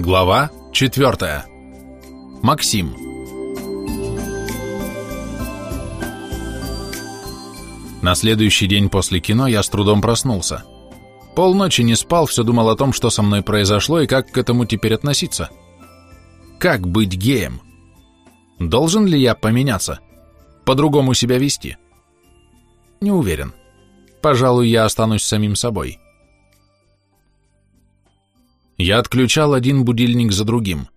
Глава 4. Максим. На следующий день после кино я с трудом проснулся. Полночи не спал, все думал о том, что со мной произошло и как к этому теперь относиться. Как быть геем? Должен ли я поменяться? По-другому себя вести? Не уверен. Пожалуй, я останусь самим собой. Я отключал один будильник за другим.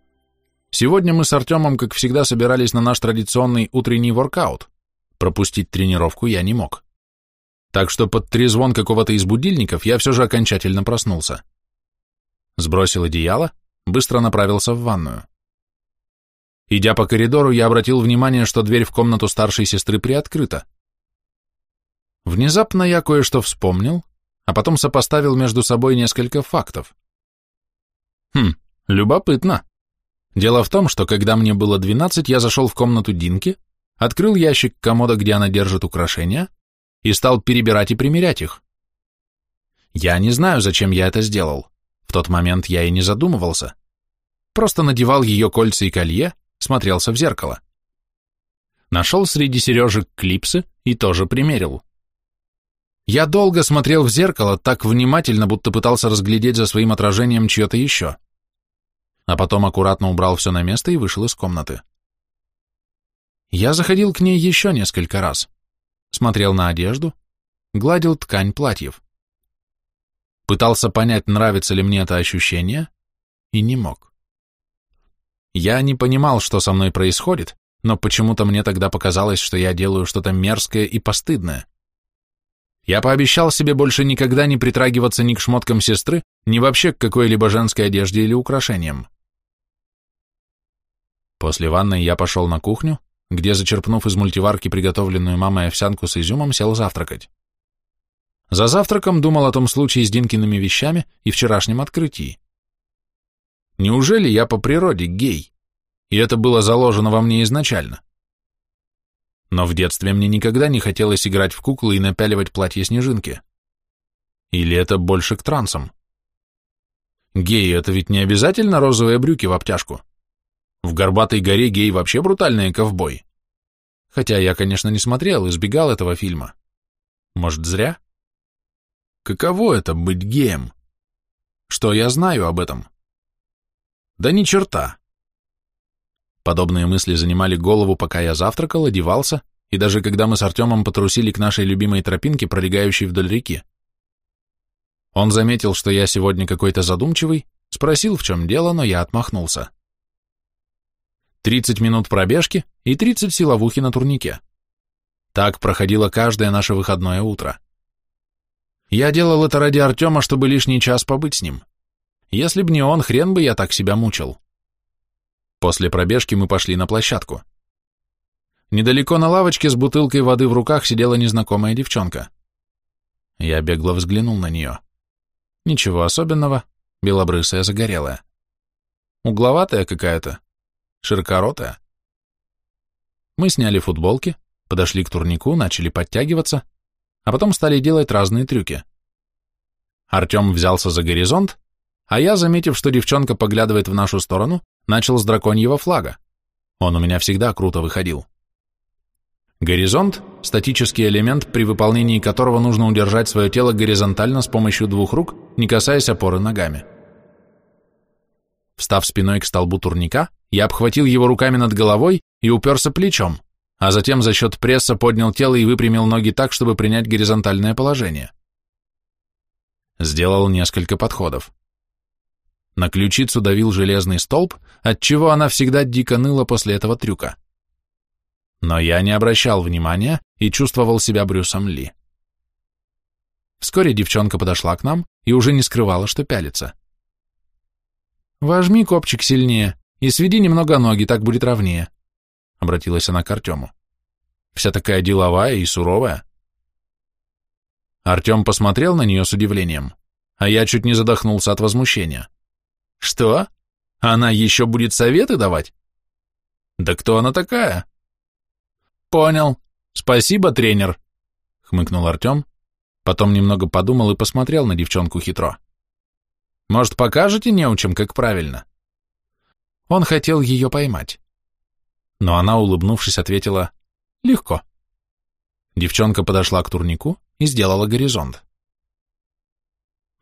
Сегодня мы с Артемом, как всегда, собирались на наш традиционный утренний воркаут. Пропустить тренировку я не мог. Так что под трезвон какого-то из будильников я все же окончательно проснулся. Сбросил одеяло, быстро направился в ванную. Идя по коридору, я обратил внимание, что дверь в комнату старшей сестры приоткрыта. Внезапно я кое-что вспомнил, а потом сопоставил между собой несколько фактов. Хм, любопытно. Дело в том, что когда мне было 12, я зашел в комнату Динки, открыл ящик комода, где она держит украшения, и стал перебирать и примерять их. Я не знаю, зачем я это сделал. В тот момент я и не задумывался. Просто надевал ее кольца и колье, смотрелся в зеркало. Нашел среди сережек клипсы и тоже примерил. Я долго смотрел в зеркало, так внимательно, будто пытался разглядеть за своим отражением чье-то еще. А потом аккуратно убрал все на место и вышел из комнаты. Я заходил к ней еще несколько раз. Смотрел на одежду, гладил ткань платьев. Пытался понять, нравится ли мне это ощущение, и не мог. Я не понимал, что со мной происходит, но почему-то мне тогда показалось, что я делаю что-то мерзкое и постыдное я пообещал себе больше никогда не притрагиваться ни к шмоткам сестры, ни вообще к какой-либо женской одежде или украшениям. После ванной я пошел на кухню, где, зачерпнув из мультиварки приготовленную мамой овсянку с изюмом, сел завтракать. За завтраком думал о том случае с Динкиными вещами и вчерашнем открытии. Неужели я по природе гей? И это было заложено во мне изначально? но в детстве мне никогда не хотелось играть в куклы и напяливать платье-снежинки. Или это больше к трансам? Геи — это ведь не обязательно розовые брюки в обтяжку. В «Горбатой горе» гей вообще брутальные ковбой. Хотя я, конечно, не смотрел, избегал этого фильма. Может, зря? Каково это — быть геем? Что я знаю об этом? Да ни черта. Подобные мысли занимали голову, пока я завтракал, одевался, и даже когда мы с Артемом потрусили к нашей любимой тропинке, пролегающей вдоль реки. Он заметил, что я сегодня какой-то задумчивый, спросил, в чем дело, но я отмахнулся. 30 минут пробежки и 30 силовухи на турнике. Так проходило каждое наше выходное утро. Я делал это ради Артема, чтобы лишний час побыть с ним. Если б не он, хрен бы я так себя мучил. После пробежки мы пошли на площадку. Недалеко на лавочке с бутылкой воды в руках сидела незнакомая девчонка. Я бегло взглянул на нее. Ничего особенного, белобрысая загорелая. Угловатая какая-то, широкоротая. Мы сняли футболки, подошли к турнику, начали подтягиваться, а потом стали делать разные трюки. Артем взялся за горизонт, а я, заметив, что девчонка поглядывает в нашу сторону, начал с драконьего флага. Он у меня всегда круто выходил. Горизонт – статический элемент, при выполнении которого нужно удержать свое тело горизонтально с помощью двух рук, не касаясь опоры ногами. Встав спиной к столбу турника, я обхватил его руками над головой и уперся плечом, а затем за счет пресса поднял тело и выпрямил ноги так, чтобы принять горизонтальное положение. Сделал несколько подходов. На ключицу давил железный столб, отчего она всегда дико ныла после этого трюка. Но я не обращал внимания и чувствовал себя Брюсом Ли. Вскоре девчонка подошла к нам и уже не скрывала, что пялится. «Вожми копчик сильнее и сведи немного ноги, так будет ровнее», — обратилась она к Артему. «Вся такая деловая и суровая». Артем посмотрел на нее с удивлением, а я чуть не задохнулся от возмущения. Что? Она еще будет советы давать? Да кто она такая? Понял. Спасибо, тренер, хмыкнул Артем, потом немного подумал и посмотрел на девчонку хитро. Может, покажете неучим, как правильно? Он хотел ее поймать. Но она, улыбнувшись, ответила «Легко». Девчонка подошла к турнику и сделала горизонт.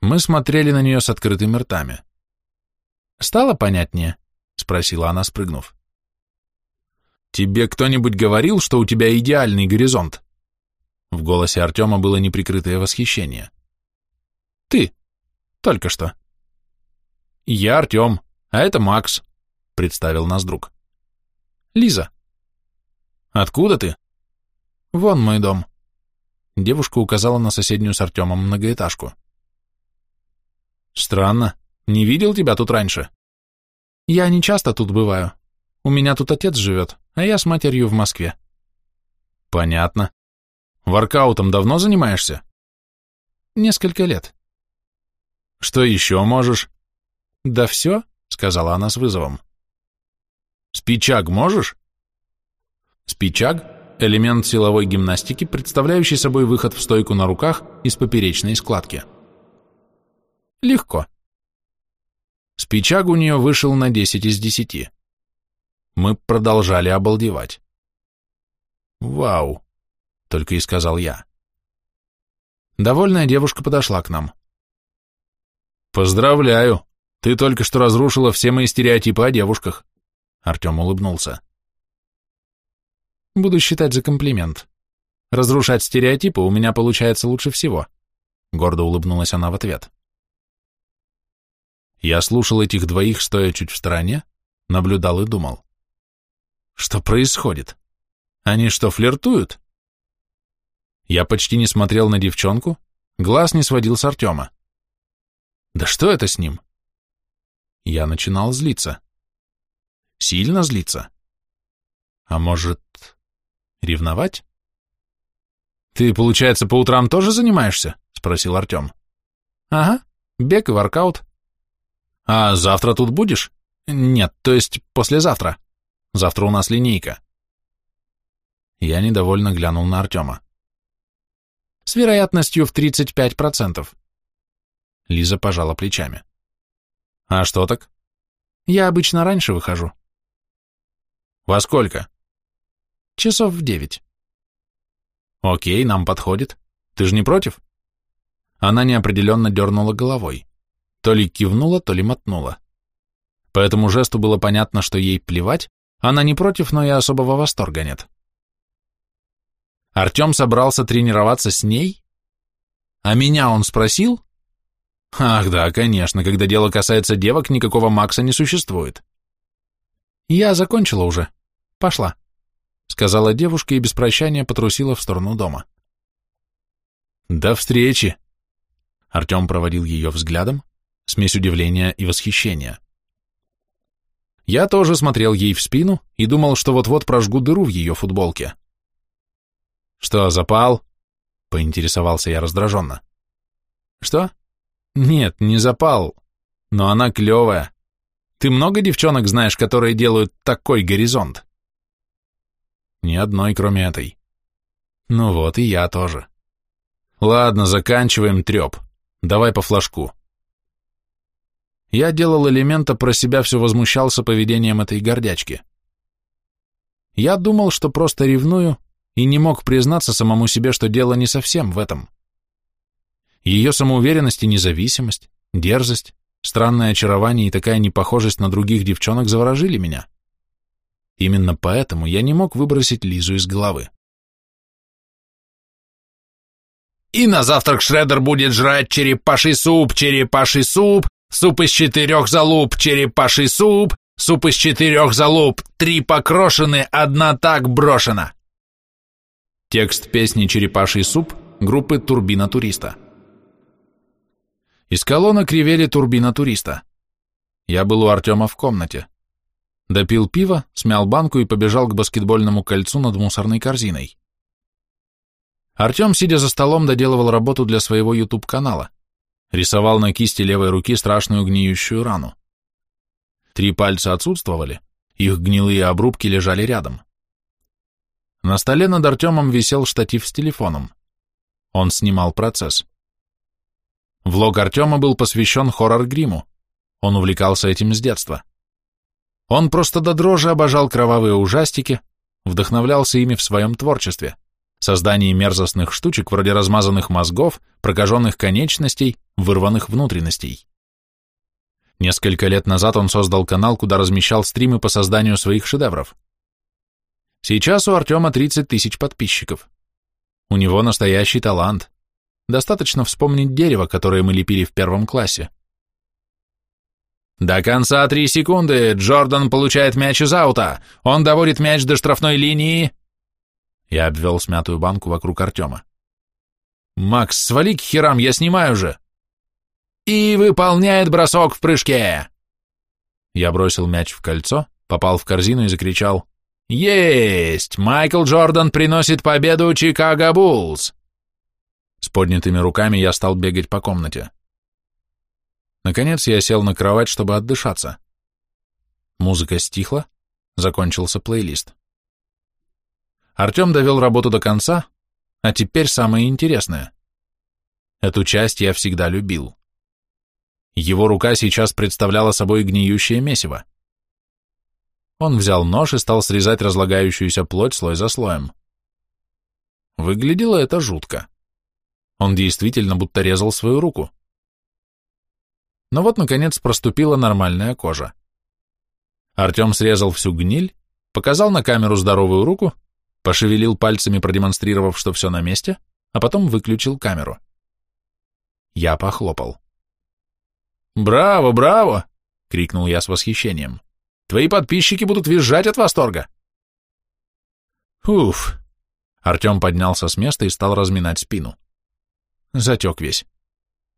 Мы смотрели на нее с открытыми ртами. «Стало понятнее?» — спросила она, спрыгнув. «Тебе кто-нибудь говорил, что у тебя идеальный горизонт?» В голосе Артема было неприкрытое восхищение. «Ты. Только что». «Я Артем, а это Макс», — представил нас друг. «Лиза». «Откуда ты?» «Вон мой дом». Девушка указала на соседнюю с Артемом многоэтажку. «Странно. Не видел тебя тут раньше?» «Я не часто тут бываю. У меня тут отец живет, а я с матерью в Москве». «Понятно. Воркаутом давно занимаешься?» «Несколько лет». «Что еще можешь?» «Да все», — сказала она с вызовом. «Спичаг можешь?» Спичаг – элемент силовой гимнастики, представляющий собой выход в стойку на руках из поперечной складки. «Легко», Спичаг у нее вышел на 10 из 10. Мы продолжали обалдевать. «Вау!» — только и сказал я. Довольная девушка подошла к нам. «Поздравляю! Ты только что разрушила все мои стереотипы о девушках!» Артем улыбнулся. «Буду считать за комплимент. Разрушать стереотипы у меня получается лучше всего», — гордо улыбнулась она в ответ. Я слушал этих двоих, стоя чуть в стороне, наблюдал и думал. Что происходит? Они что, флиртуют? Я почти не смотрел на девчонку, глаз не сводил с Артема. Да что это с ним? Я начинал злиться. Сильно злиться. А может, ревновать? Ты, получается, по утрам тоже занимаешься? Спросил Артем. Ага, бег и воркаут. А завтра тут будешь? Нет, то есть послезавтра. Завтра у нас линейка. Я недовольно глянул на Артема. С вероятностью в 35%. Лиза пожала плечами. А что так? Я обычно раньше выхожу. Во сколько? Часов в девять. Окей, нам подходит. Ты же не против? Она неопределенно дернула головой. То ли кивнула, то ли мотнула. По этому жесту было понятно, что ей плевать, она не против, но и особого восторга нет. Артем собрался тренироваться с ней? А меня он спросил? Ах да, конечно, когда дело касается девок, никакого Макса не существует. Я закончила уже. Пошла, сказала девушка и без прощания потрусила в сторону дома. До встречи. Артем проводил ее взглядом, смесь удивления и восхищения. Я тоже смотрел ей в спину и думал, что вот-вот прожгу дыру в ее футболке. «Что, запал?» — поинтересовался я раздраженно. «Что? Нет, не запал, но она клевая. Ты много девчонок знаешь, которые делают такой горизонт?» «Ни одной, кроме этой». «Ну вот, и я тоже». «Ладно, заканчиваем треп. Давай по флажку» я делал элемента, про себя все возмущался поведением этой гордячки. Я думал, что просто ревную, и не мог признаться самому себе, что дело не совсем в этом. Ее самоуверенность и независимость, дерзость, странное очарование и такая непохожесть на других девчонок заворожили меня. Именно поэтому я не мог выбросить Лизу из головы. «И на завтрак Шреддер будет жрать черепаший суп, черепаший суп, суп из четырех залуп, черепаший суп, суп из четырех залуп, три покрошены, одна так брошена. Текст песни «Черепаший суп» группы «Турбина туриста». Из колонок ревели «Турбина туриста». Я был у Артема в комнате. Допил пиво, смял банку и побежал к баскетбольному кольцу над мусорной корзиной. Артем, сидя за столом, доделывал работу для своего YouTube-канала — рисовал на кисти левой руки страшную гниющую рану. Три пальца отсутствовали, их гнилые обрубки лежали рядом. На столе над Артемом висел штатив с телефоном. Он снимал процесс. Влог Артема был посвящен хоррор-гриму. Он увлекался этим с детства. Он просто до дрожи обожал кровавые ужастики, вдохновлялся ими в своем творчестве создании мерзостных штучек вроде размазанных мозгов, прокаженных конечностей, вырванных внутренностей. Несколько лет назад он создал канал, куда размещал стримы по созданию своих шедевров. Сейчас у Артема 30 тысяч подписчиков. У него настоящий талант. Достаточно вспомнить дерево, которое мы лепили в первом классе. До конца три секунды. Джордан получает мяч из аута. Он доводит мяч до штрафной линии. Я обвел смятую банку вокруг Артема. «Макс, свали к херам, я снимаю же!» «И выполняет бросок в прыжке!» Я бросил мяч в кольцо, попал в корзину и закричал «Есть! Майкл Джордан приносит победу Чикаго Буллс!» С поднятыми руками я стал бегать по комнате. Наконец я сел на кровать, чтобы отдышаться. Музыка стихла, закончился плейлист. Артем довел работу до конца, а теперь самое интересное. Эту часть я всегда любил. Его рука сейчас представляла собой гниющее месиво. Он взял нож и стал срезать разлагающуюся плоть слой за слоем. Выглядело это жутко. Он действительно будто резал свою руку. Но вот, наконец, проступила нормальная кожа. Артем срезал всю гниль, показал на камеру здоровую руку пошевелил пальцами, продемонстрировав, что все на месте, а потом выключил камеру. Я похлопал. «Браво, браво!» — крикнул я с восхищением. «Твои подписчики будут визжать от восторга!» «Уф!» Артем поднялся с места и стал разминать спину. Затек весь.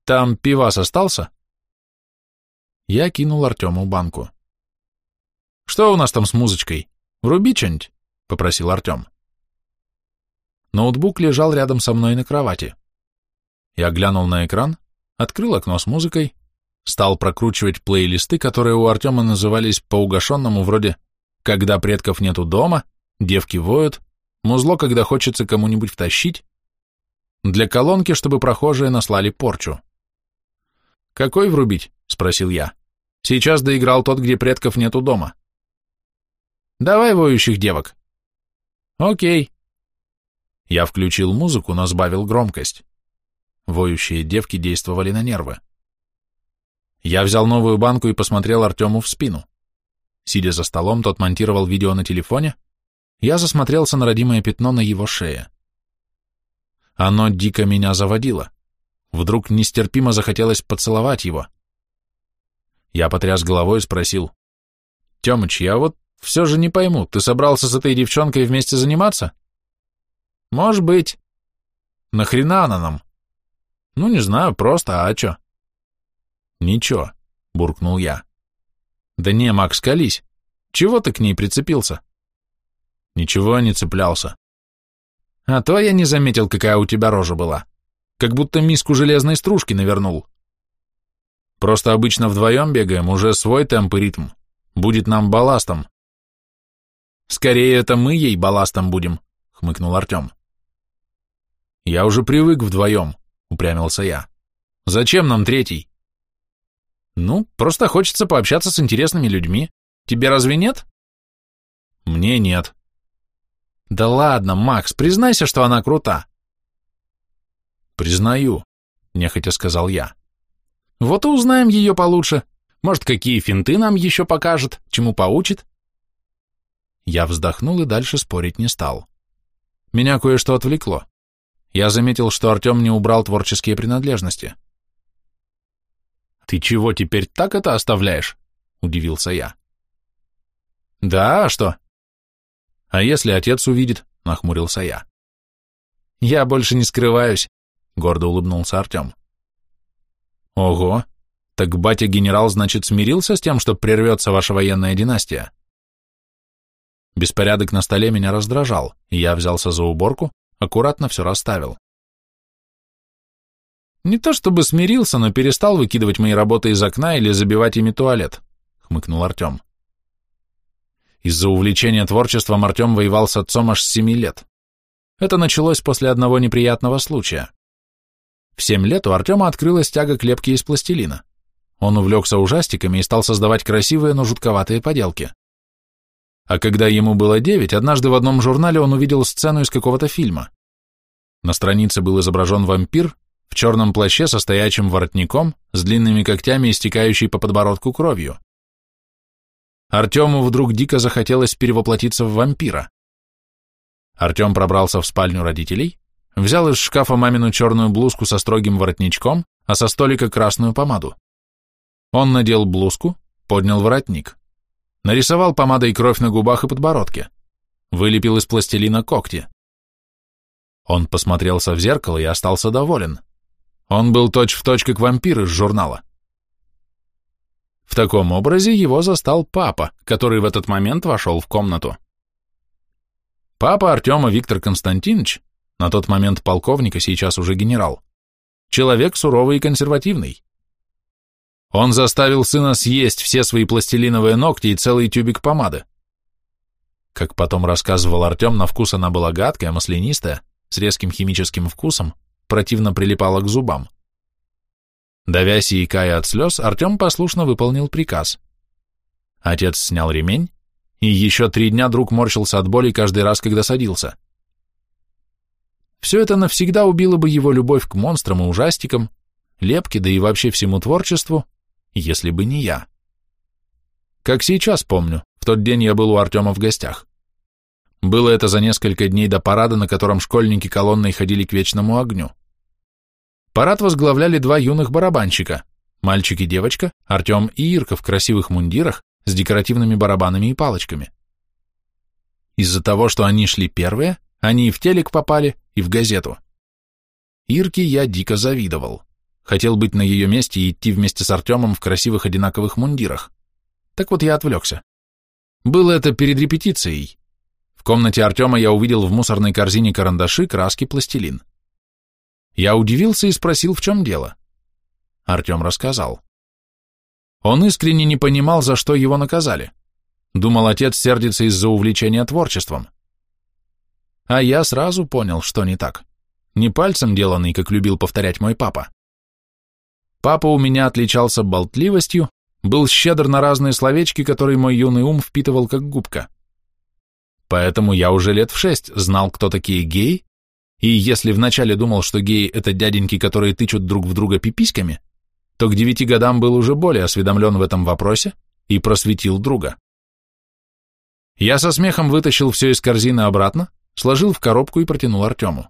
«Там пивас остался?» Я кинул Артему банку. «Что у нас там с музычкой? Вруби что-нибудь?» — попросил Артем. Ноутбук лежал рядом со мной на кровати. Я глянул на экран, открыл окно с музыкой, стал прокручивать плейлисты, которые у Артема назывались по-угошенному вроде «Когда предков нету дома», «Девки воют», «Музло, когда хочется кому-нибудь втащить», для колонки, чтобы прохожие наслали порчу. «Какой врубить?» — спросил я. «Сейчас доиграл тот, где предков нету дома». «Давай воющих девок». «Окей», я включил музыку, но сбавил громкость. Воющие девки действовали на нервы. Я взял новую банку и посмотрел Артему в спину. Сидя за столом, тот монтировал видео на телефоне. Я засмотрелся на родимое пятно на его шее. Оно дико меня заводило. Вдруг нестерпимо захотелось поцеловать его. Я потряс головой и спросил. «Темыч, я вот все же не пойму, ты собрался с этой девчонкой вместе заниматься?» Может быть. Нахрена она нам? Ну, не знаю, просто, а чё? Ничего, буркнул я. Да не, Макс, колись. Чего ты к ней прицепился? Ничего не цеплялся. А то я не заметил, какая у тебя рожа была. Как будто миску железной стружки навернул. Просто обычно вдвоем бегаем, уже свой темп и ритм. Будет нам балластом. Скорее, это мы ей балластом будем, хмыкнул Артем. «Я уже привык вдвоем», — упрямился я. «Зачем нам третий?» «Ну, просто хочется пообщаться с интересными людьми. Тебе разве нет?» «Мне нет». «Да ладно, Макс, признайся, что она крута». «Признаю», — нехотя сказал я. «Вот и узнаем ее получше. Может, какие финты нам еще покажет, чему поучит?» Я вздохнул и дальше спорить не стал. Меня кое-что отвлекло. Я заметил, что Артем не убрал творческие принадлежности. «Ты чего теперь так это оставляешь?» — удивился я. «Да, а что?» «А если отец увидит?» — нахмурился я. «Я больше не скрываюсь», — гордо улыбнулся Артем. «Ого! Так батя-генерал, значит, смирился с тем, что прервется ваша военная династия?» Беспорядок на столе меня раздражал, и я взялся за уборку, аккуратно все расставил. «Не то чтобы смирился, но перестал выкидывать мои работы из окна или забивать ими туалет», — хмыкнул Артем. Из-за увлечения творчеством Артем воевал с отцом аж с семи лет. Это началось после одного неприятного случая. В семь лет у Артема открылась тяга к лепке из пластилина. Он увлекся ужастиками и стал создавать красивые, но жутковатые поделки. А когда ему было девять, однажды в одном журнале он увидел сцену из какого-то фильма. На странице был изображен вампир в черном плаще со стоячим воротником, с длинными когтями, и стекающей по подбородку кровью. Артему вдруг дико захотелось перевоплотиться в вампира. Артем пробрался в спальню родителей, взял из шкафа мамину черную блузку со строгим воротничком, а со столика красную помаду. Он надел блузку, поднял воротник. Нарисовал помадой кровь на губах и подбородке. Вылепил из пластилина когти. Он посмотрелся в зеркало и остался доволен. Он был точь-в-точь, точь, как вампир из журнала. В таком образе его застал папа, который в этот момент вошел в комнату. Папа Артема Виктор Константинович, на тот момент полковника сейчас уже генерал, человек суровый и консервативный. Он заставил сына съесть все свои пластилиновые ногти и целый тюбик помады. Как потом рассказывал Артем, на вкус она была гадкая, маслянистая, с резким химическим вкусом, противно прилипала к зубам. Давясь и икая от слез, Артем послушно выполнил приказ. Отец снял ремень, и еще три дня друг морщился от боли каждый раз, когда садился. Все это навсегда убило бы его любовь к монстрам и ужастикам, лепке, да и вообще всему творчеству, если бы не я. Как сейчас помню, в тот день я был у Артема в гостях. Было это за несколько дней до парада, на котором школьники колонной ходили к вечному огню. Парад возглавляли два юных барабанщика, мальчик и девочка, Артем и Ирка в красивых мундирах с декоративными барабанами и палочками. Из-за того, что они шли первые, они и в телек попали, и в газету. Ирке я дико завидовал. Хотел быть на ее месте и идти вместе с Артемом в красивых одинаковых мундирах. Так вот я отвлекся. Было это перед репетицией. В комнате Артема я увидел в мусорной корзине карандаши, краски, пластилин. Я удивился и спросил, в чем дело. Артем рассказал. Он искренне не понимал, за что его наказали. Думал, отец сердится из-за увлечения творчеством. А я сразу понял, что не так. Не пальцем деланный, как любил повторять мой папа. Папа у меня отличался болтливостью, был щедр на разные словечки, которые мой юный ум впитывал как губка. Поэтому я уже лет в шесть знал, кто такие геи, и если вначале думал, что геи — это дяденьки, которые тычут друг в друга пиписьками, то к девяти годам был уже более осведомлен в этом вопросе и просветил друга. Я со смехом вытащил все из корзины обратно, сложил в коробку и протянул Артему.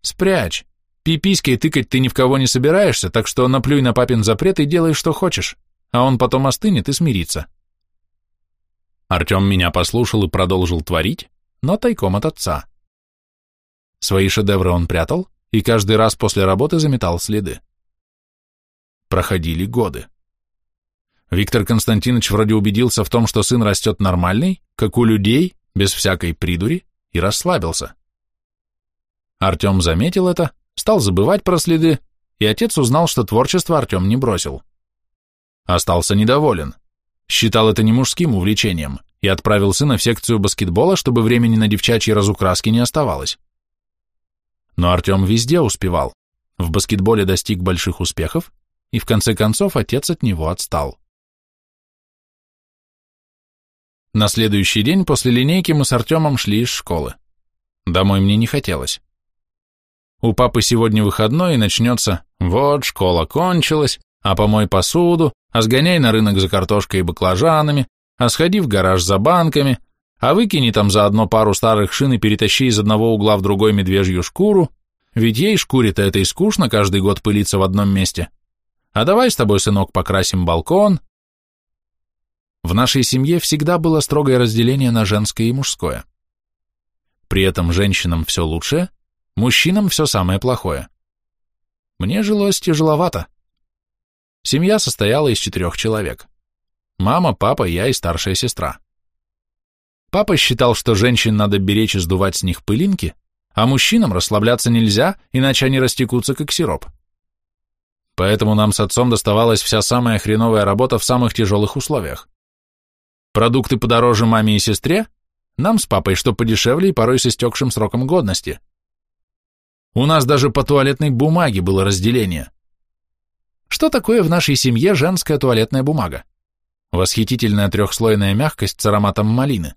«Спрячь, Пиписькой тыкать ты ни в кого не собираешься, так что наплюй на папин запрет и делай, что хочешь, а он потом остынет и смирится. Артем меня послушал и продолжил творить, но тайком от отца. Свои шедевры он прятал и каждый раз после работы заметал следы. Проходили годы. Виктор Константинович вроде убедился в том, что сын растет нормальный, как у людей, без всякой придури, и расслабился. Артем заметил это, стал забывать про следы, и отец узнал, что творчество Артем не бросил. Остался недоволен. Считал это не мужским увлечением и отправил сына в секцию баскетбола, чтобы времени на девчачьи разукраски не оставалось. Но Артем везде успевал. В баскетболе достиг больших успехов, и в конце концов отец от него отстал. На следующий день после линейки мы с Артемом шли из школы. Домой мне не хотелось. У папы сегодня выходной и начнется «Вот, школа кончилась, а помой посуду, а сгоняй на рынок за картошкой и баклажанами, а сходи в гараж за банками, а выкини там заодно пару старых шин и перетащи из одного угла в другой медвежью шкуру, ведь ей шкуре-то это и скучно каждый год пылиться в одном месте. А давай с тобой, сынок, покрасим балкон». В нашей семье всегда было строгое разделение на женское и мужское. При этом женщинам все лучше – Мужчинам все самое плохое. Мне жилось тяжеловато. Семья состояла из четырех человек. Мама, папа, я и старшая сестра. Папа считал, что женщин надо беречь и сдувать с них пылинки, а мужчинам расслабляться нельзя, иначе они растекутся как сироп. Поэтому нам с отцом доставалась вся самая хреновая работа в самых тяжелых условиях. Продукты подороже маме и сестре, нам с папой что подешевле и порой с истекшим сроком годности – у нас даже по туалетной бумаге было разделение. Что такое в нашей семье женская туалетная бумага? Восхитительная трехслойная мягкость с ароматом малины.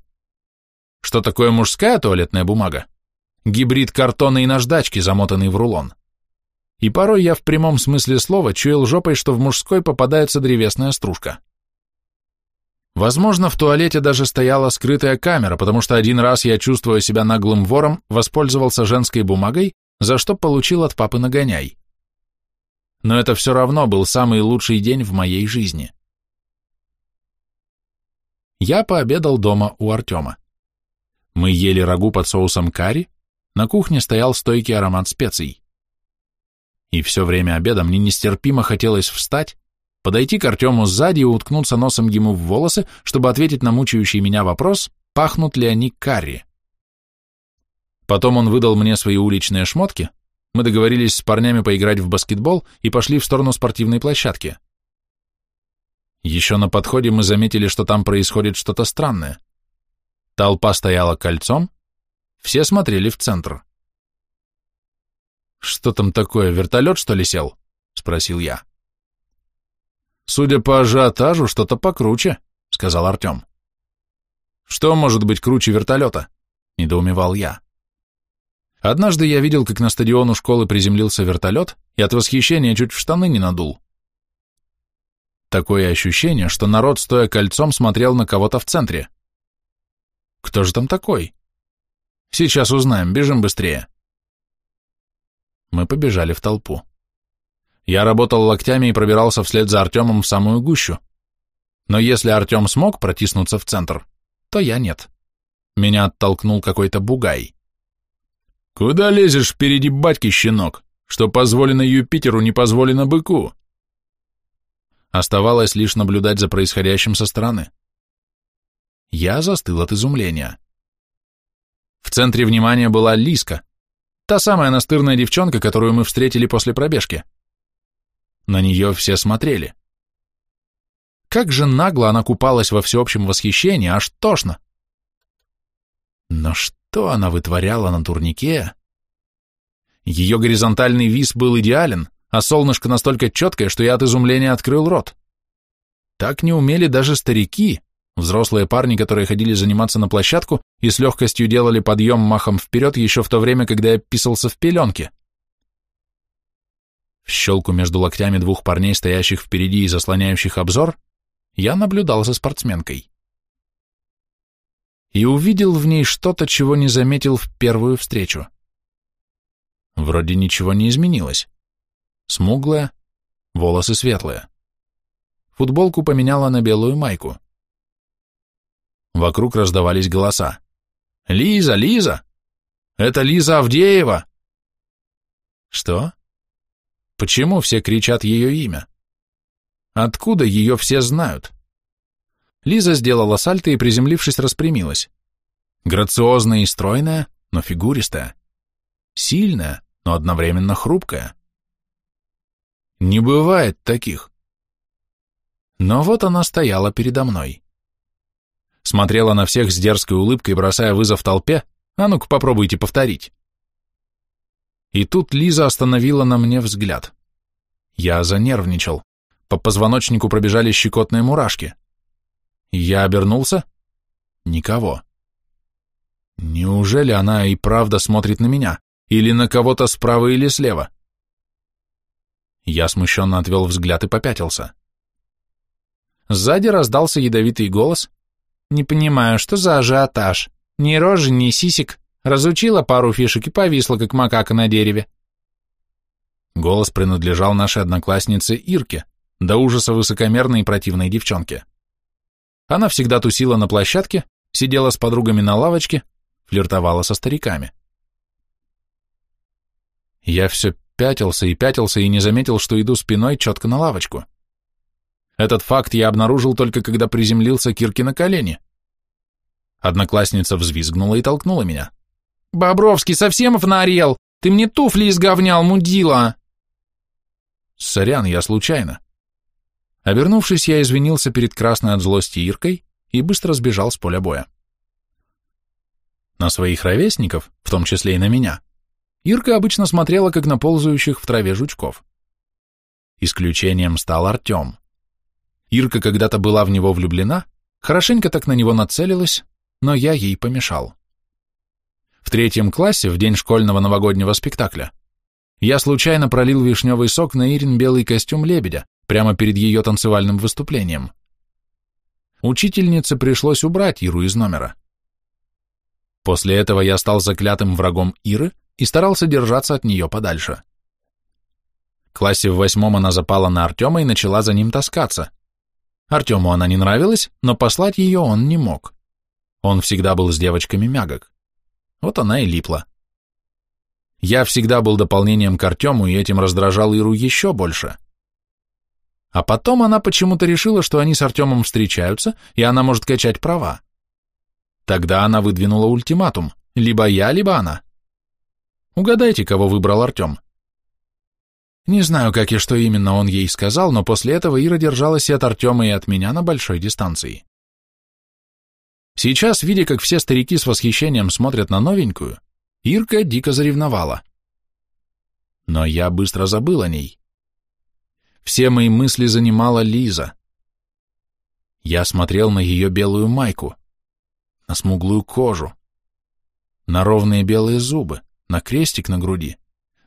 Что такое мужская туалетная бумага? Гибрид картона и наждачки, замотанный в рулон. И порой я в прямом смысле слова чуял жопой, что в мужской попадается древесная стружка. Возможно, в туалете даже стояла скрытая камера, потому что один раз я, чувствуя себя наглым вором, воспользовался женской бумагой за что получил от папы нагоняй. Но это все равно был самый лучший день в моей жизни. Я пообедал дома у Артема. Мы ели рагу под соусом карри, на кухне стоял стойкий аромат специй. И все время обеда мне нестерпимо хотелось встать, подойти к Артему сзади и уткнуться носом ему в волосы, чтобы ответить на мучающий меня вопрос, пахнут ли они карри. Потом он выдал мне свои уличные шмотки, мы договорились с парнями поиграть в баскетбол и пошли в сторону спортивной площадки. Еще на подходе мы заметили, что там происходит что-то странное. Толпа стояла кольцом, все смотрели в центр. «Что там такое, вертолет, что ли, сел?» — спросил я. «Судя по ажиотажу, что-то покруче», — сказал Артем. «Что может быть круче вертолета?» — недоумевал я. Однажды я видел, как на стадион у школы приземлился вертолет и от восхищения чуть в штаны не надул. Такое ощущение, что народ, стоя кольцом, смотрел на кого-то в центре. Кто же там такой? Сейчас узнаем, бежим быстрее. Мы побежали в толпу. Я работал локтями и пробирался вслед за Артемом в самую гущу. Но если Артем смог протиснуться в центр, то я нет. Меня оттолкнул какой-то бугай. «Куда лезешь впереди батьки, щенок? Что позволено Юпитеру, не позволено быку?» Оставалось лишь наблюдать за происходящим со стороны. Я застыл от изумления. В центре внимания была Лиска, та самая настырная девчонка, которую мы встретили после пробежки. На нее все смотрели. Как же нагло она купалась во всеобщем восхищении, аж тошно. Но что? Что она вытворяла на турнике? Ее горизонтальный вис был идеален, а солнышко настолько четкое, что я от изумления открыл рот. Так не умели даже старики, взрослые парни, которые ходили заниматься на площадку и с легкостью делали подъем махом вперед еще в то время, когда я писался в пеленке. В щелку между локтями двух парней, стоящих впереди и заслоняющих обзор, я наблюдал за спортсменкой и увидел в ней что-то, чего не заметил в первую встречу. Вроде ничего не изменилось. Смуглая, волосы светлые. Футболку поменяла на белую майку. Вокруг раздавались голоса. «Лиза, Лиза! Это Лиза Авдеева!» «Что? Почему все кричат ее имя? Откуда ее все знают?» Лиза сделала сальто и, приземлившись, распрямилась. Грациозная и стройная, но фигуристая. Сильная, но одновременно хрупкая. Не бывает таких. Но вот она стояла передо мной. Смотрела на всех с дерзкой улыбкой, бросая вызов толпе. А ну-ка, попробуйте повторить. И тут Лиза остановила на мне взгляд. Я занервничал. По позвоночнику пробежали щекотные мурашки. Я обернулся. Никого. Неужели она и правда смотрит на меня? Или на кого-то справа или слева? Я смущенно отвел взгляд и попятился. Сзади раздался ядовитый голос. «Не понимаю, что за ажиотаж? Ни рожи, ни сисик. Разучила пару фишек и повисла, как макака на дереве». Голос принадлежал нашей однокласснице Ирке, до ужаса высокомерной и противной девчонке. Она всегда тусила на площадке, сидела с подругами на лавочке, флиртовала со стариками. Я все пятился и пятился и не заметил, что иду спиной четко на лавочку. Этот факт я обнаружил только когда приземлился Кирки на колени. Одноклассница взвизгнула и толкнула меня. «Бобровский, совсем внарел, Ты мне туфли изговнял, мудила!» «Сорян, я случайно. Обернувшись, я извинился перед красной от злости Иркой и быстро сбежал с поля боя. На своих ровесников, в том числе и на меня, Ирка обычно смотрела, как на ползающих в траве жучков. Исключением стал Артем. Ирка когда-то была в него влюблена, хорошенько так на него нацелилась, но я ей помешал. В третьем классе, в день школьного новогоднего спектакля, я случайно пролил вишневый сок на Ирин белый костюм лебедя, прямо перед ее танцевальным выступлением. Учительнице пришлось убрать Иру из номера. После этого я стал заклятым врагом Иры и старался держаться от нее подальше. В классе в восьмом она запала на Артема и начала за ним таскаться. Артему она не нравилась, но послать ее он не мог. Он всегда был с девочками мягок. Вот она и липла. Я всегда был дополнением к Артему, и этим раздражал Иру еще больше. А потом она почему-то решила, что они с Артемом встречаются, и она может качать права. Тогда она выдвинула ультиматум. Либо я, либо она. Угадайте, кого выбрал Артем. Не знаю, как и что именно он ей сказал, но после этого Ира держалась и от Артема, и от меня на большой дистанции. Сейчас, видя, как все старики с восхищением смотрят на новенькую, Ирка дико заревновала. Но я быстро забыл о ней. Все мои мысли занимала Лиза. Я смотрел на ее белую майку, на смуглую кожу, на ровные белые зубы, на крестик на груди,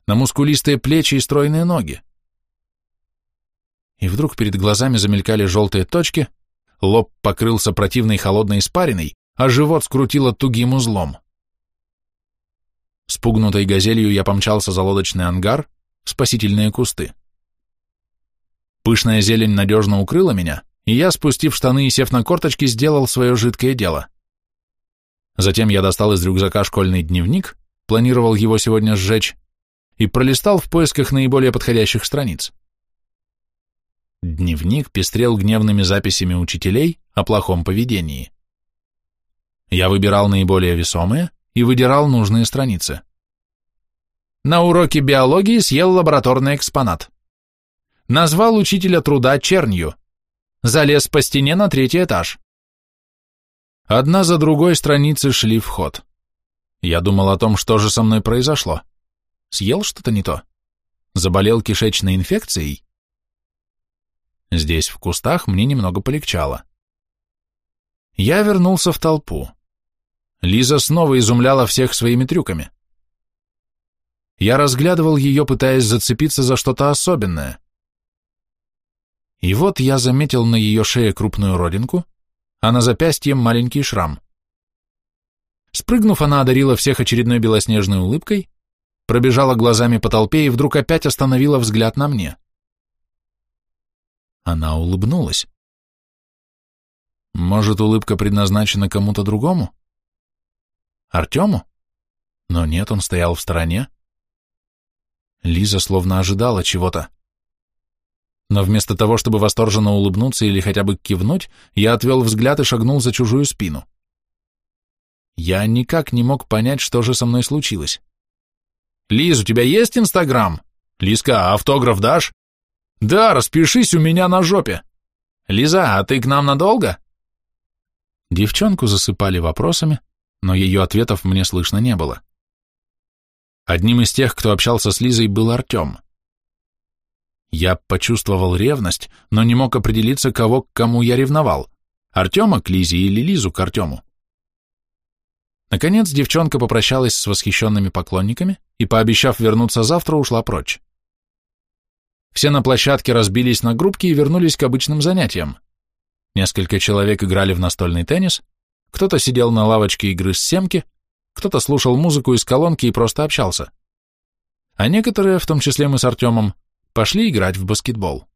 на мускулистые плечи и стройные ноги. И вдруг перед глазами замелькали желтые точки, лоб покрылся противной холодной испариной, а живот скрутило тугим узлом. Спугнутой газелью я помчался за лодочный ангар, в спасительные кусты. Пышная зелень надежно укрыла меня, и я, спустив штаны и сев на корточки, сделал свое жидкое дело. Затем я достал из рюкзака школьный дневник, планировал его сегодня сжечь, и пролистал в поисках наиболее подходящих страниц. Дневник пестрел гневными записями учителей о плохом поведении. Я выбирал наиболее весомые и выдирал нужные страницы. На уроке биологии съел лабораторный экспонат назвал учителя труда чернью, залез по стене на третий этаж. Одна за другой страницы шли в ход. Я думал о том, что же со мной произошло. Съел что-то не то? Заболел кишечной инфекцией? Здесь, в кустах, мне немного полегчало. Я вернулся в толпу. Лиза снова изумляла всех своими трюками. Я разглядывал ее, пытаясь зацепиться за что-то особенное — и вот я заметил на ее шее крупную родинку, а на запястье маленький шрам. Спрыгнув, она одарила всех очередной белоснежной улыбкой, пробежала глазами по толпе и вдруг опять остановила взгляд на мне. Она улыбнулась. Может, улыбка предназначена кому-то другому? Артему? Но нет, он стоял в стороне. Лиза словно ожидала чего-то но вместо того, чтобы восторженно улыбнуться или хотя бы кивнуть, я отвел взгляд и шагнул за чужую спину. Я никак не мог понять, что же со мной случилось. «Лиз, у тебя есть Инстаграм? Лизка, а автограф дашь?» «Да, распишись у меня на жопе!» «Лиза, а ты к нам надолго?» Девчонку засыпали вопросами, но ее ответов мне слышно не было. Одним из тех, кто общался с Лизой, был Артем. Я почувствовал ревность, но не мог определиться, кого к кому я ревновал. Артема к Лизе или Лизу к Артему. Наконец девчонка попрощалась с восхищенными поклонниками и, пообещав вернуться завтра, ушла прочь. Все на площадке разбились на группки и вернулись к обычным занятиям. Несколько человек играли в настольный теннис, кто-то сидел на лавочке и грыз семки, кто-то слушал музыку из колонки и просто общался. А некоторые, в том числе мы с Артемом, Пошли играть в баскетбол.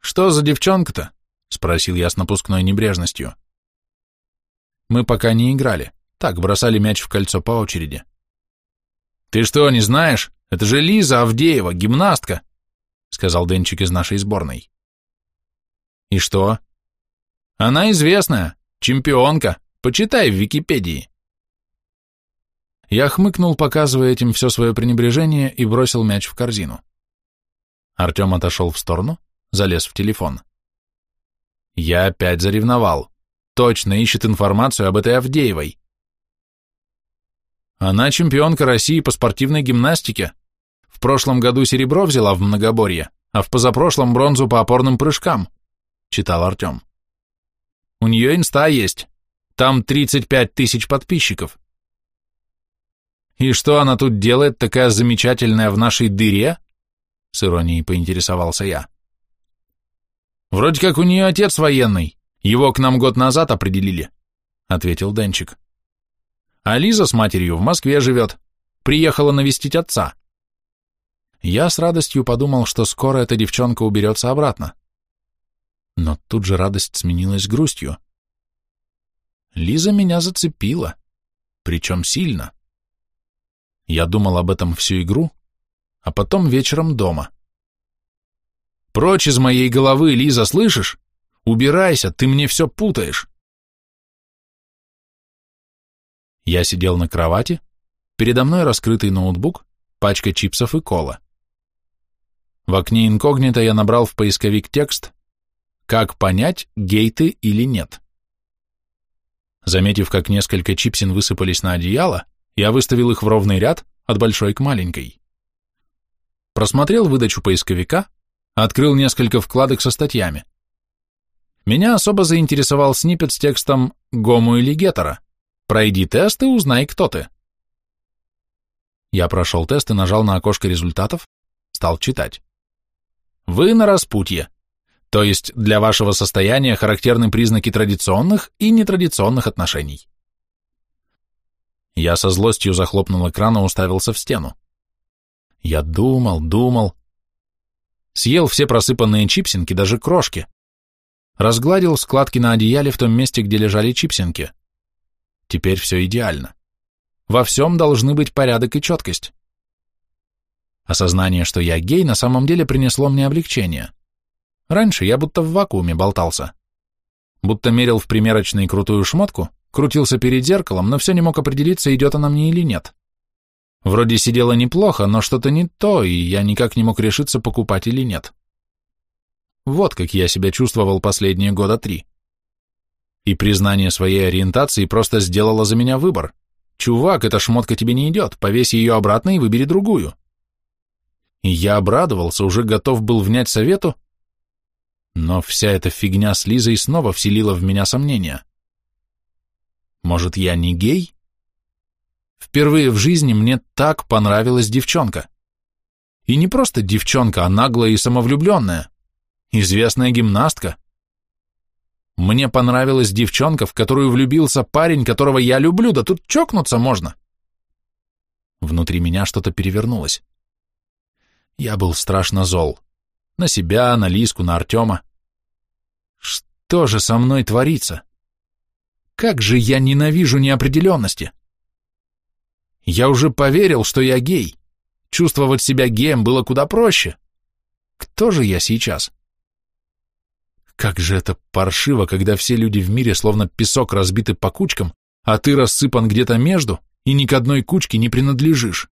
«Что за девчонка-то?» — спросил я с напускной небрежностью. «Мы пока не играли. Так, бросали мяч в кольцо по очереди». «Ты что, не знаешь? Это же Лиза Авдеева, гимнастка!» — сказал Денчик из нашей сборной. «И что?» «Она известная, чемпионка. Почитай в Википедии». Я хмыкнул, показывая этим все свое пренебрежение, и бросил мяч в корзину. Артем отошел в сторону, залез в телефон. Я опять заревновал. Точно ищет информацию об этой Авдеевой. Она чемпионка России по спортивной гимнастике. В прошлом году серебро взяла в многоборье, а в позапрошлом бронзу по опорным прыжкам, читал Артем. У нее инста есть. Там 35 тысяч подписчиков. И что она тут делает, такая замечательная в нашей дыре? — с иронией поинтересовался я. «Вроде как у нее отец военный. Его к нам год назад определили», — ответил Денчик. «А Лиза с матерью в Москве живет. Приехала навестить отца». Я с радостью подумал, что скоро эта девчонка уберется обратно. Но тут же радость сменилась грустью. Лиза меня зацепила, причем сильно. Я думал об этом всю игру, а потом вечером дома. «Прочь из моей головы, Лиза, слышишь? Убирайся, ты мне все путаешь!» Я сидел на кровати, передо мной раскрытый ноутбук, пачка чипсов и кола. В окне инкогнито я набрал в поисковик текст «Как понять, гейты или нет?». Заметив, как несколько чипсин высыпались на одеяло, я выставил их в ровный ряд, от большой к маленькой просмотрел выдачу поисковика, открыл несколько вкладок со статьями. Меня особо заинтересовал снипет с текстом «Гому или гетера». Пройди тест и узнай, кто ты. Я прошел тест и нажал на окошко результатов, стал читать. Вы на распутье. То есть для вашего состояния характерны признаки традиционных и нетрадиционных отношений. Я со злостью захлопнул экран и уставился в стену. Я думал, думал. Съел все просыпанные чипсинки, даже крошки. Разгладил складки на одеяле в том месте, где лежали чипсинки. Теперь все идеально. Во всем должны быть порядок и четкость. Осознание, что я гей, на самом деле принесло мне облегчение. Раньше я будто в вакууме болтался. Будто мерил в примерочной крутую шмотку, крутился перед зеркалом, но все не мог определиться, идет она мне или нет. Вроде сидела неплохо, но что-то не то, и я никак не мог решиться, покупать или нет. Вот как я себя чувствовал последние года три. И признание своей ориентации просто сделало за меня выбор. «Чувак, эта шмотка тебе не идет, повесь ее обратно и выбери другую». И я обрадовался, уже готов был внять совету, но вся эта фигня с Лизой снова вселила в меня сомнения. Может, я не гей? Впервые в жизни мне так понравилась девчонка. И не просто девчонка, а наглая и самовлюбленная. Известная гимнастка. Мне понравилась девчонка, в которую влюбился парень, которого я люблю, да тут чокнуться можно. Внутри меня что-то перевернулось. Я был страшно зол. На себя, на Лиску, на Артема. Что же со мной творится? Как же я ненавижу неопределенности! — я уже поверил, что я гей. Чувствовать себя геем было куда проще. Кто же я сейчас? Как же это паршиво, когда все люди в мире словно песок разбиты по кучкам, а ты рассыпан где-то между и ни к одной кучке не принадлежишь.